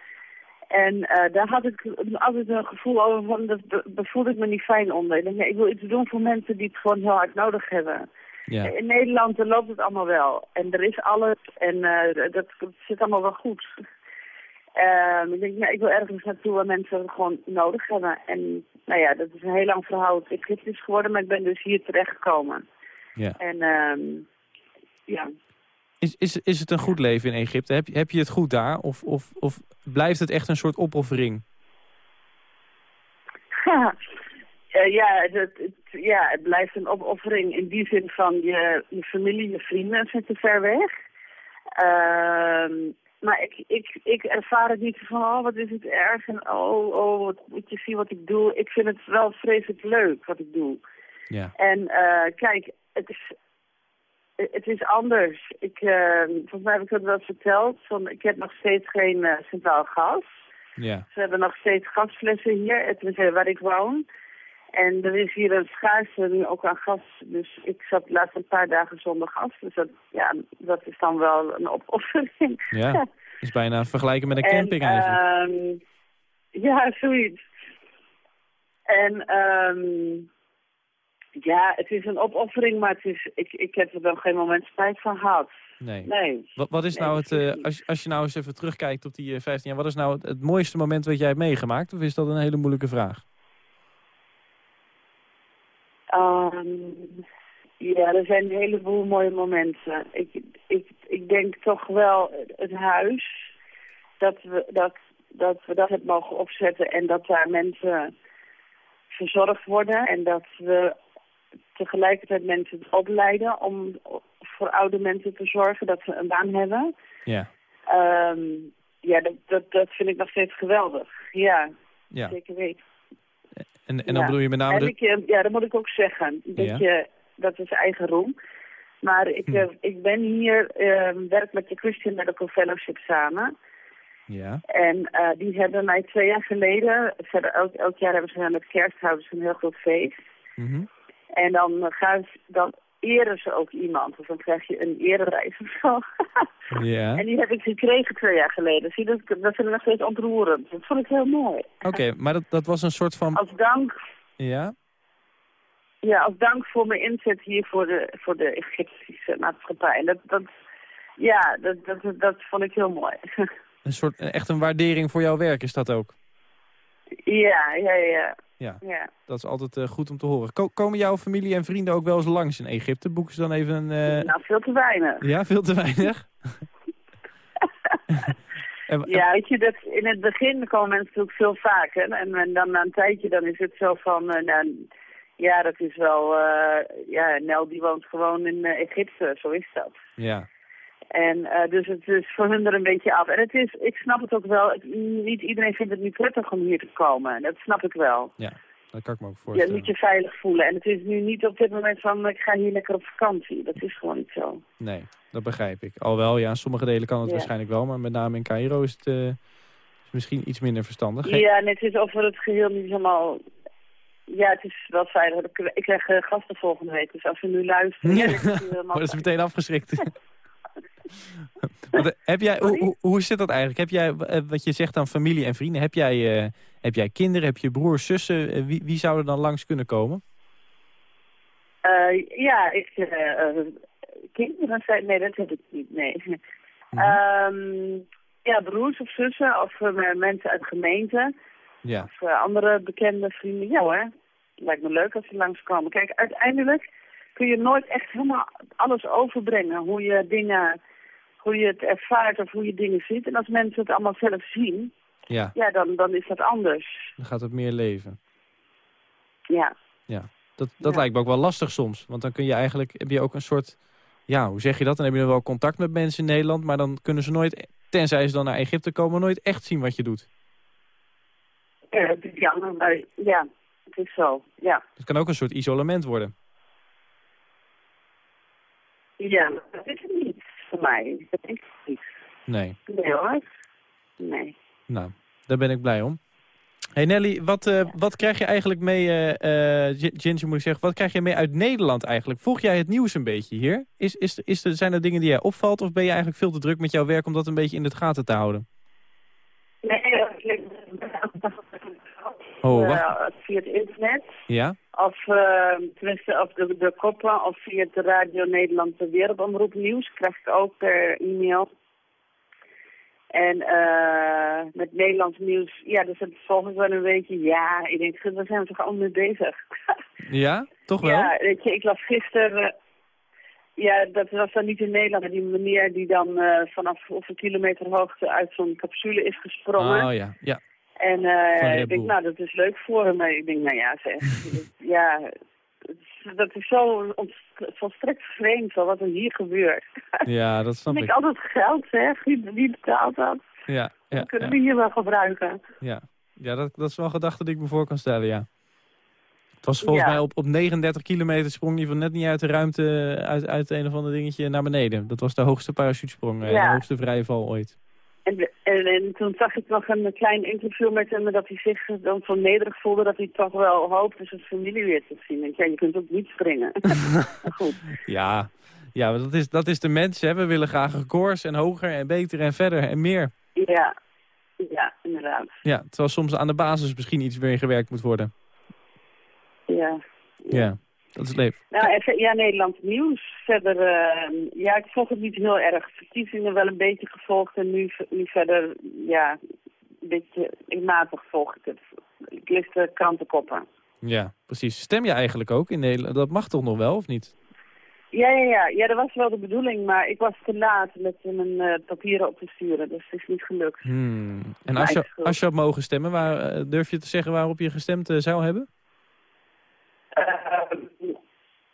En eh, daar had ik altijd een gevoel over van, dat, voelde ik me niet fijn onder. Ik denk, nee, ik wil iets doen voor mensen die het gewoon heel hard nodig hebben. Ja. In Nederland loopt het allemaal wel. En er is alles en eh, dat, dat zit allemaal wel goed. Ehm, ik denk, nou, ik wil ergens naartoe waar mensen het gewoon nodig hebben. En nou ja, dat is een heel lang verhaal ik kritisch geworden, maar ik ben dus hier terechtgekomen. Ja. En ehm, ja, Is, is, is het een goed leven in Egypte? Heb, je- heb je het goed daar? Of, of, of blijft het echt een soort opoffering? Ja, het, het, ja, het blijft een opoffering in die zin van je, je familie, je vrienden zitten ver weg. Ehm, maar ik, ik, ik ervaar het niet van, oh, wat is het erg en oh, oh, wat moet je zien wat ik doe. Ik vind het wel vreselijk leuk wat ik doe. Ja. En eh, kijk, het is, het is anders. Ik, eh, volgens mij heb ik dat wel verteld. Van, ik heb nog steeds geen eh, centraal gas. Ja. Ze hebben nog steeds gasflessen hier, het is eh, waar ik woon. En er is hier een schaarste nu ook aan gas. Dus ik zat laatst een paar dagen zonder gas. Dus dat, ja, dat is dan wel een opoffering. Ja. is bijna vergelijken met een En, camping eigenlijk. ehm, ja, zoiets. En ehm, ja, het is een opoffering, maar het is, ik, ik heb er dan geen moment spijt van gehad. Nee. Nee. Wat, wat is Nee, nou het, eh, als, als je nou eens even terugkijkt op die eh, 15 jaar, wat is nou het, het mooiste moment wat jij hebt meegemaakt? Of is dat een hele moeilijke vraag? Ehm, ja, er zijn een heleboel mooie momenten. Ik, ik, ik denk toch wel het huis, dat we dat, dat we dat hebben mogen opzetten en dat daar mensen verzorgd worden en dat we tegelijkertijd mensen opleiden om voor oude mensen te zorgen dat ze een baan hebben. Ja. Ehm, ja, dat, dat, dat vind ik nog steeds geweldig. Ja, ja. zeker weten. En, en dan Ja. bedoel je met name... De... ik, eh, ja, dat moet ik ook zeggen. Dat, Ja. je, dat is eigen roem. Maar ik, Hm. eh, ik ben hier, eh, werk met de Christian Medical Fellowship samen. Ja. En eh, die hebben mij twee jaar geleden, verder elk, elk jaar hebben ze met kersthouders een heel groot feest. Mhm. En dan gaan ze, dan eren ze ook iemand. Of dan krijg je een erereis of zo. Ja. En die heb ik gekregen twee jaar geleden. Zie, dat, dat vind ik nog steeds ontroerend. Dat vond ik heel mooi. Oké, maar dat, dat was een soort van... Als dank Ja? Ja, als dank voor mijn inzet hier voor de, voor de Egyptische maatschappij. En dat, dat, ja, dat, dat, dat vond ik heel mooi. Een soort, echt een waardering voor jouw werk is dat ook? ja, ja, ja. Ja, ja. dat is altijd eh, goed om te horen. Ko- komen jouw familie en vrienden ook wel eens langs in Egypte? Boeken ze dan even een... eh, Nou, veel te weinig. Ja, veel te weinig? En- Ja, weet je, dat, in het begin komen mensen natuurlijk veel vaker. En, en dan na een tijdje dan is het zo van, eh, nou, ja, dat is wel, ja, Nel die woont gewoon in Egypte, zo is dat. Ja, En eh, dus het is voor hun er een beetje af. En het is, ik snap het ook wel, niet iedereen vindt het nu prettig om hier te komen. Dat snap ik wel. ja, dat kan ik me ook Je voorstellen. moet je veilig voelen. En het is nu niet op dit moment van, ik ga hier lekker op vakantie. Dat is gewoon niet zo. Nee, dat begrijp ik. Alhoewel, ja, in sommige delen kan het Ja. waarschijnlijk wel, maar met name in Cairo is het eh, is misschien iets minder verstandig. Ja, en het is over het geheel niet helemaal... Ja, het is wel veilig. Ik- krijg eh, gasten volgende week, dus als ze nu luisteren... Ja. dan is veilig. meteen afgeschrikt. Want, eh, heb jij, hoe, zit dat eigenlijk? Heb jij, eh, wat je zegt aan familie en vrienden, heb jij, eh, heb jij kinderen, heb je broers, zussen? Wie, wie zou er dan langs kunnen komen? Ja, ik... eh, kinderen zijn... Nee, dat heb ik niet, nee. Mhm. Ehm, ja, broers of zussen of mensen uit gemeente... Ja, Of andere bekende vrienden. Ja hoor, lijkt me leuk als ze langskomen. Kijk, uiteindelijk kun je nooit echt helemaal alles overbrengen. Hoe je dingen, hoe je het ervaart of hoe je dingen ziet. En als mensen het allemaal zelf zien, Ja, ja, dan, dan is dat anders. dan gaat het meer leven. Ja. Ja, dat, dat Ja. lijkt me ook wel lastig soms. Want dan kun je eigenlijk, heb je ook een soort, ja, hoe zeg je dat? Dan heb je wel contact met mensen in Nederland, maar dan kunnen ze nooit, tenzij ze dan naar Egypte komen, nooit echt zien wat je doet. Ja, het is jammer, maar ja, het is zo. Ja. Het kan ook een soort isolement worden. Ja, dat is het niet voor mij. Dat niet. Nee, Nee hoor. Nee. nou, daar ben ik blij om. Hey Nelly, wat, eh, wat krijg je eigenlijk mee, Gi- Ginger moet ik zeggen, wat krijg je mee uit Nederland eigenlijk? Volg jij het nieuws een beetje hier? Is, is, is er, zijn er dingen die jij opvalt of ben je eigenlijk veel te druk met jouw werk om dat een beetje in het gaten te houden? Nee, is Oh, wacht. Via het internet. Ja? Of uh, tenminste op de, de koppen of via het Radio Nederlandse Wereldomroep Nieuws krijg ik ook per e-mail. En eh met Nederlands nieuws, ja, dus het volgens wel een beetje, ja, ik denk, daar zijn we toch allemaal mee bezig. Ja? Toch wel? Ja, weet je, ik las gisteren, eh, ja, dat was dan niet in Nederland, maar die meneer die dan eh, vanaf hoeveel kilometer hoogte uit zo'n capsule is gesprongen. Oh ja, ja. En eh ik denk, nou, dat is leuk voor hem. Maar ik denk, nou ja, zeg. ja, dat is zo volstrekt vreemd van wat er hier gebeurt. Ja, dat snap ik. ik altijd geld, zeg. Wie, wie betaalt dat? Ja, ja, Dat kunnen ja, we hier wel gebruiken. ja. ja dat, dat is wel een gedachte die ik me voor kan stellen, ja. Het was volgens Ja. mij op, op 39 kilometer sprong die van net niet uit de ruimte, uit, uit een of ander dingetje naar beneden. Dat was de hoogste parachutesprong, eh, Ja. de hoogste vrije val ooit. En, en, en toen zag ik nog een klein interview met hem... dat hij zich dan zo nederig voelde... dat hij toch wel hoopte zijn familie weer te zien. En ja, je kunt ook niet springen. goed. Ja, ja maar dat, is, dat is de mens, hè. We willen graag records en hoger en beter en verder en meer. Ja, ja, inderdaad. Ja, terwijl soms aan de basis misschien iets meer gewerkt moet worden. Ja. Ja, dat is leven. Nou, even, ja, Nederlands nieuws. Verder, eh, ja, ik volg het niet heel erg. Verkiezingen wel een beetje gevolgd en nu, nu verder, ja, een beetje matig volg ik het. Ik lees de krantenkoppen. Ja, precies. Stem je eigenlijk ook in Nederland? Dat mag toch nog wel, of niet? Ja, ja, ja, ja, dat was wel de bedoeling, maar ik was te laat met mijn eh, papieren op te sturen, dus het is niet gelukt. Hmm. En als je, als je had mogen stemmen, waar, eh, durf je te zeggen waarop je gestemd eh, zou hebben?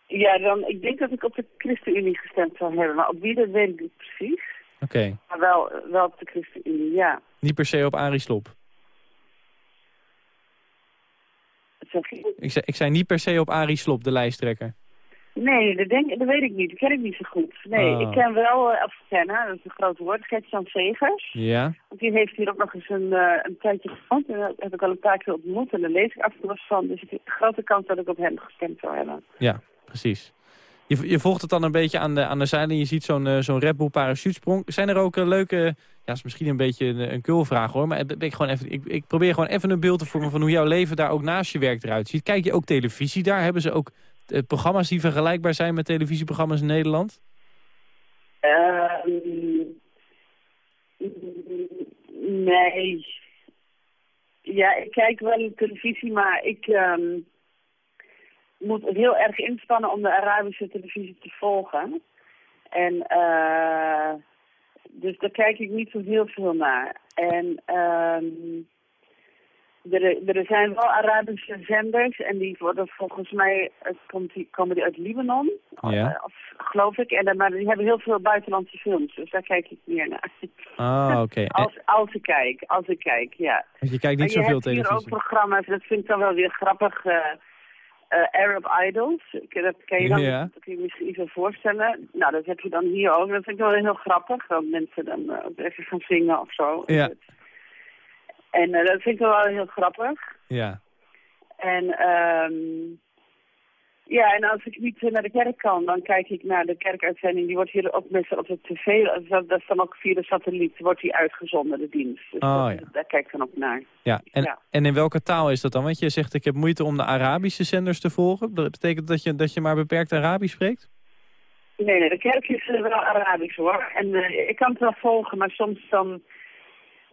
Ja, dan, ik denk dat ik op de ChristenUnie gestemd zou hebben, maar op wie, dat weet ik niet precies. Oké. Maar wel, wel op de ChristenUnie, ja. Niet per se op Arie Slob. Wat zeg je? Ik zei, ik zei niet per se op Arie Slob, de lijsttrekker. Nee, dat, denk, dat weet ik niet. Dat ken ik niet zo goed. Nee, Oh. ik ken wel, uh, of kennen, dat is een groot woord, Gert-Jan Segers. Ja? Want die heeft hier ook nog eens een, eh, een tijdje gewoond. En dat heb ik al een paar keer ontmoet en daar lees ik af en toe wat van. Dus ik heb een grote kans dat ik op hem gestemd zou hebben. Ja, precies. Je, je volgt het dan een beetje aan de, aan de zijde. Je ziet zo'n eh, zo'n Red Bull parachutesprong. Zijn er ook eh, leuke... Ja, is misschien een beetje een, een kulvraag hoor. Maar ik, gewoon even, ik, ik probeer gewoon even een beeld te vormen van hoe jouw leven daar ook naast je werk eruit ziet. Kijk je ook televisie daar? Hebben ze ook eh, programma's die vergelijkbaar zijn met televisieprogramma's in Nederland? Ehm, nee. Ja, ik kijk wel televisie, maar ik ehm, moet heel erg inspannen om de Arabische televisie te volgen. En eh dus daar kijk ik niet zo heel veel naar. En ehm er, er zijn wel Arabische zenders en die worden volgens mij, het komt die, komen die uit Libanon, Ja. eh, of, geloof ik. En, maar die hebben heel veel buitenlandse films, dus daar kijk ik meer naar. Ah, oké. Als, als ik kijk, als ik kijk, ja. Want je kijkt niet je zoveel hebt hier ook televisie. programma's, dat vind ik dan wel weer grappig. eh, eh, Arab Idols, dat kan je dan Ja. dat kun je misschien iets voorstellen. Nou, dat heb je dan hier ook. Dat vind ik wel heel grappig. Dat mensen dan eh, ook even gaan zingen of zo. Ja. En eh, dat vind ik wel heel grappig. Ja. En ehm ja, en als ik niet naar de kerk kan, dan kijk ik naar de kerkuitzending. Die wordt hier ook meestal op de tv, dat, is dan ook via de satelliet, wordt die uitgezonden, de dienst. Dus Oh, dat- ja. daar kijk ik dan ook naar. Ja. En, Ja. en in welke taal is dat dan? Want je zegt ik heb moeite om de Arabische zenders te volgen. Dat betekent dat je, dat je maar beperkt Arabisch spreekt? Nee, nee, de kerk is eh, wel Arabisch hoor. En eh, ik kan het wel volgen, maar soms dan...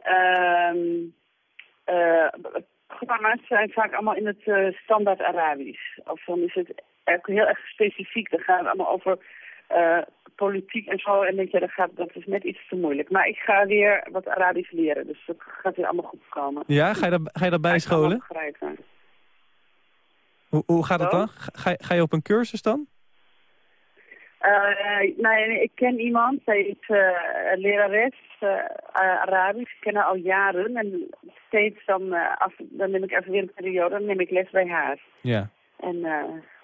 ehm eh programma's zijn vaak allemaal in het eh, standaard Arabisch. Of dan is het heel erg specifiek. Dan gaat het allemaal over eh, politiek en zo. En denk je, dat, gaat, dat is net iets te moeilijk. Maar ik ga weer wat Arabisch leren, dus dat gaat weer allemaal goed komen. Ja, ga je dat, ga je dat bijscholen? Hoe, hoe gaat het dan? Ga, ga je op een cursus dan? Nee, ik ken iemand, zij is eh, lerares eh, Arabisch. Ik ken haar al jaren en steeds dan, af, dan neem ik even weer een periode, dan neem ik les bij haar. Ja, En eh,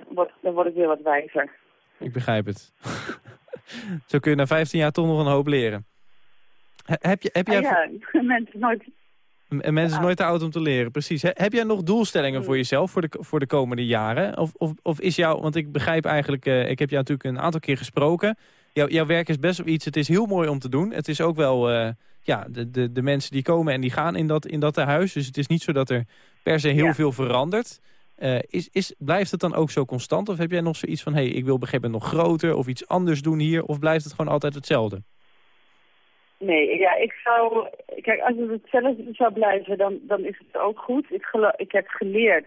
word, dan word ik weer wat wijzer. ik begrijp het. Zo kun je na 15 jaar toch nog een hoop leren. He- Heb, je, heb jij... Ah, ja, mensen nooit... En mensen is nooit te oud om te leren, precies. He- heb jij nog doelstellingen voor jezelf voor de, voor de komende jaren? Of, of, of is jou, want ik begrijp eigenlijk, eh, ik heb jou natuurlijk een aantal keer gesproken. Jouw, jouw werk is best wel iets, het is heel mooi om te doen. Het is ook wel, eh, ja, de, de, de mensen die komen en die gaan in dat, in dat huis. Dus het is niet zo dat er per se heel Ja. veel verandert. Eh, is, is, blijft het dan ook zo constant? Of heb jij nog zoiets van, hé, hey, ik wil op een gegeven moment nog groter of iets anders doen hier? Of blijft het gewoon altijd hetzelfde? Nee, ja, ik zou... Kijk, als het hetzelfde zou blijven, dan, dan is het ook goed. Ik, gelo- ik heb geleerd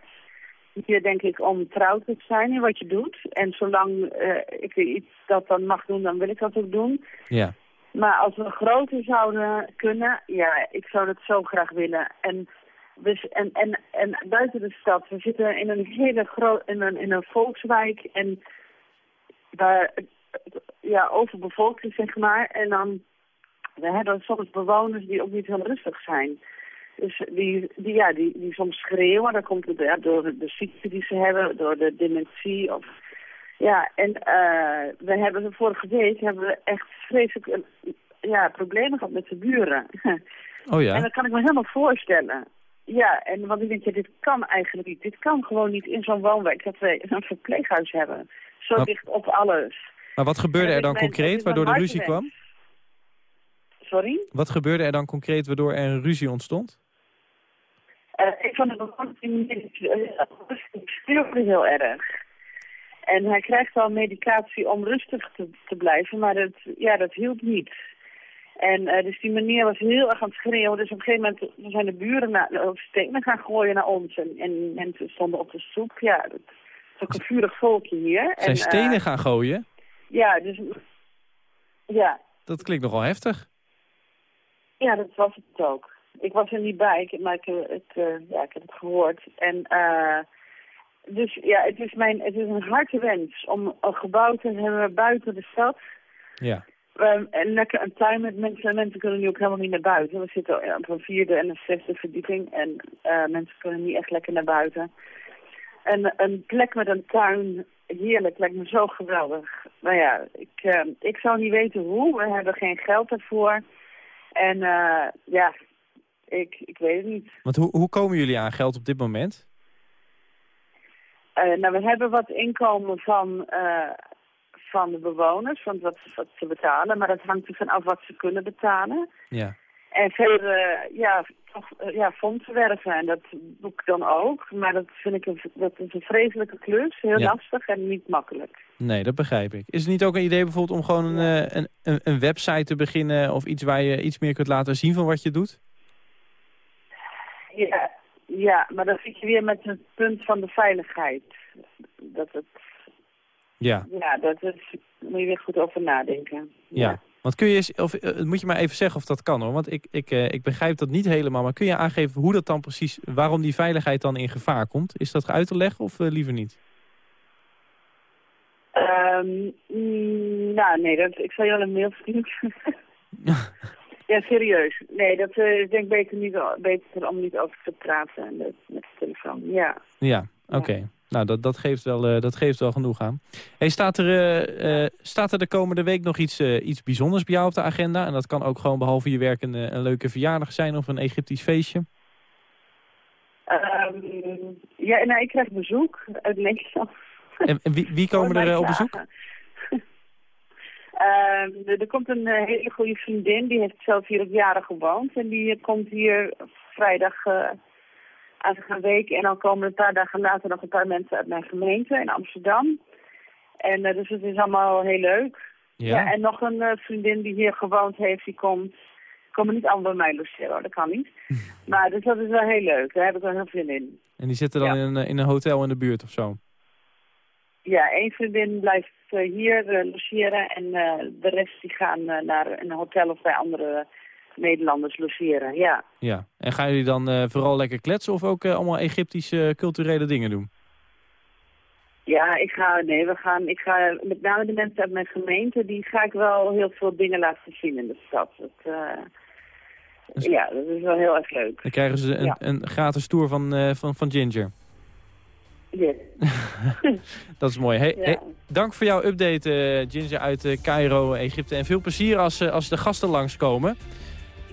hier, denk ik, om trouw te zijn in wat je doet. En zolang eh, ik iets dat dan mag doen, dan wil ik dat ook doen. Ja, Maar als we groter zouden kunnen, ja, ik zou dat zo graag willen. En, dus, en, en, en buiten de stad, we zitten in een hele groot, in een, in een volkswijk en waar ja, overbevolkt is, zeg maar. En dan, we hebben soms bewoners die ook niet heel rustig zijn. Dus die, die, ja, die, die soms schreeuwen, dat komt het, ja, door de, ziekte die ze hebben, door de dementie of... Ja, en eh, we hebben vorige week hebben we echt vreselijk eh, ja, problemen gehad met de buren. oh ja. En dat kan ik me helemaal voorstellen. Ja, en want ik denk, ja, dit kan eigenlijk niet. Dit kan gewoon niet in zo'n woonwijk dat we een verpleeghuis hebben. Zo dicht op alles. Maar wat gebeurde Ja, er dan ben- concreet waardoor de ruzie kwam? Sorry? Wat gebeurde er dan concreet waardoor er een ruzie ontstond? Eh een van de bewoners die uh, schreeuwde heel erg. En hij krijgt al medicatie om rustig te, te blijven, maar dat, ja, dat hielp niet. En eh, dus die meneer was heel erg aan het schreeuwen. Dus op een gegeven moment zijn de buren naar, stenen gaan gooien naar ons. En, en mensen stonden op de stoep. Ja, dat is ook een vurig volkje hier. Zijn en, eh, stenen gaan gooien? ja, dus... Ja, Dat klinkt nogal heftig. Ja, dat was het ook. Ik was er niet bij, ik, maar ik, eh, het, eh, ja, ik heb het gehoord. En eh dus ja, het is, mijn, het is een harte wens om een gebouw te hebben buiten de stad. Ja. Ehm, en lekker een tuin met mensen. Mensen kunnen nu ook helemaal niet naar buiten. We zitten op een vierde en een zesde verdieping. En mensen kunnen niet echt lekker naar buiten. En een plek met een tuin, heerlijk, lijkt me zo geweldig. Nou ja, ik, eh, ik zou niet weten hoe. We hebben geen geld ervoor. En eh, ja, ik, ik weet het niet. Want hoe, hoe komen jullie aan geld op dit moment? Eh, nou, we hebben wat inkomen van, eh, van de bewoners, van wat, wat ze betalen. Maar dat hangt ervan af wat ze kunnen betalen. Ja. En verder, eh, ja, toch, eh, ja, fondsen werven. En dat doe ik dan ook. Maar dat vind ik een, dat is een vreselijke klus. Heel Ja. lastig en niet makkelijk. Nee, dat begrijp ik. Is het niet ook een idee bijvoorbeeld om gewoon een, eh, een, een, een website te beginnen... of iets waar je iets meer kunt laten zien van wat je doet? Ja, ja, maar dan zit je weer met het punt van de veiligheid. Dat het, Ja. ja, dat is, daar moet je weer goed over nadenken. Ja. Want kun je eens, of eh, moet je maar even zeggen of dat kan hoor. Want ik, ik, eh, ik begrijp dat niet helemaal. Maar kun je aangeven hoe dat dan precies, waarom die veiligheid dan in gevaar komt? Is dat uit te leggen of eh, liever niet? Ehm, mm, nou, nee, dat, ik zal je wel een mail sturen. ja, serieus. Nee, dat eh, ik denk beter, niet, beter om niet over te praten met, met de telefoon. Ja. Ja, oké. Nou, dat, dat, geeft wel, eh, dat geeft wel genoeg aan. Hey, staat, er, eh, eh, staat er de komende week nog iets, iets bijzonders bij jou op de agenda? En dat kan ook gewoon behalve je werk een, een leuke verjaardag zijn of een Egyptisch feestje. Ehm, ja, nou, ik krijg bezoek uit Nederland. En, en wie, wie komen Oh, er op bezoek? vragen. Ehm, er, er komt een hele goede vriendin, die heeft zelf hier ook jaren gewoond. En die komt hier vrijdag aan een week. En dan komen een paar dagen later nog een paar mensen uit mijn gemeente in Amsterdam. En uh, dus het is allemaal heel leuk. Ja. ja en nog een uh, vriendin die hier gewoond heeft, die komt... komen niet allemaal bij mij logeren, dat kan niet. maar dus dat is wel heel leuk, daar heb ik wel heel veel in. En die zitten dan Ja. in, een, in een hotel in de buurt of zo? Ja, één vriendin blijft hier logeren en de rest die gaan naar een hotel of bij andere Nederlanders logeren, ja. Ja, en gaan jullie dan vooral lekker kletsen of ook allemaal Egyptische culturele dingen doen? Ja, ik ga, nee, we gaan, ik ga met name de mensen uit mijn gemeente, die ga ik wel heel veel dingen laten zien in de stad. Dat, dus, ja, dat is wel heel erg leuk. Dan krijgen ze een, een gratis tour van, van, van Ginger. Yes. dat is mooi. Hey, hey, dank voor jouw update, uh, Ginger, uit uh, Cairo, Egypte. En veel plezier als, als de gasten langskomen.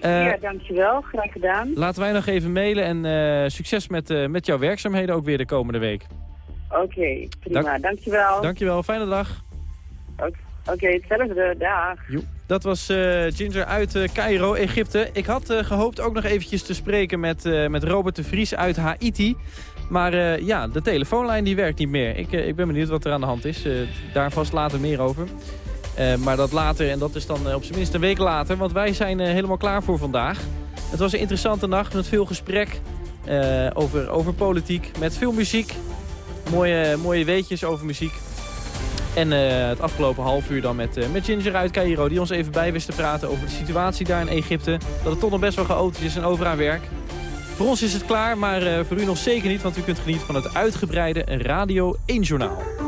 Ja, dankjewel. Graag gedaan. Laten wij nog even mailen en succes met, met jouw werkzaamheden ook weer de komende week. Oké, prima. Dank, dankjewel. Dankjewel, fijne dag. Oké, hetzelfde. Dag. Jo. Dat was uh, Ginger uit uh, Cairo, Egypte. Ik had uh, gehoopt ook nog eventjes te spreken met, met Robert de Vries uit Haiti. Maar ja, de telefoonlijn die werkt niet meer. Ik, ik ben benieuwd wat er aan de hand is. daar vast later meer over. Maar dat later, en dat is dan op zijn minst een week later. Want wij zijn helemaal klaar voor vandaag. Het was een interessante nacht met veel gesprek over, over politiek. Met veel muziek. Mooie, mooie weetjes over muziek. En het afgelopen half uur dan met, met Ginger uit Cairo... die ons even bij wist te praten over de situatie daar in Egypte. Dat het toch nog best wel chaotisch is en over aan werk. Voor ons is het klaar, maar voor u nog zeker niet... want u kunt genieten van het uitgebreide Radio 1 Journaal.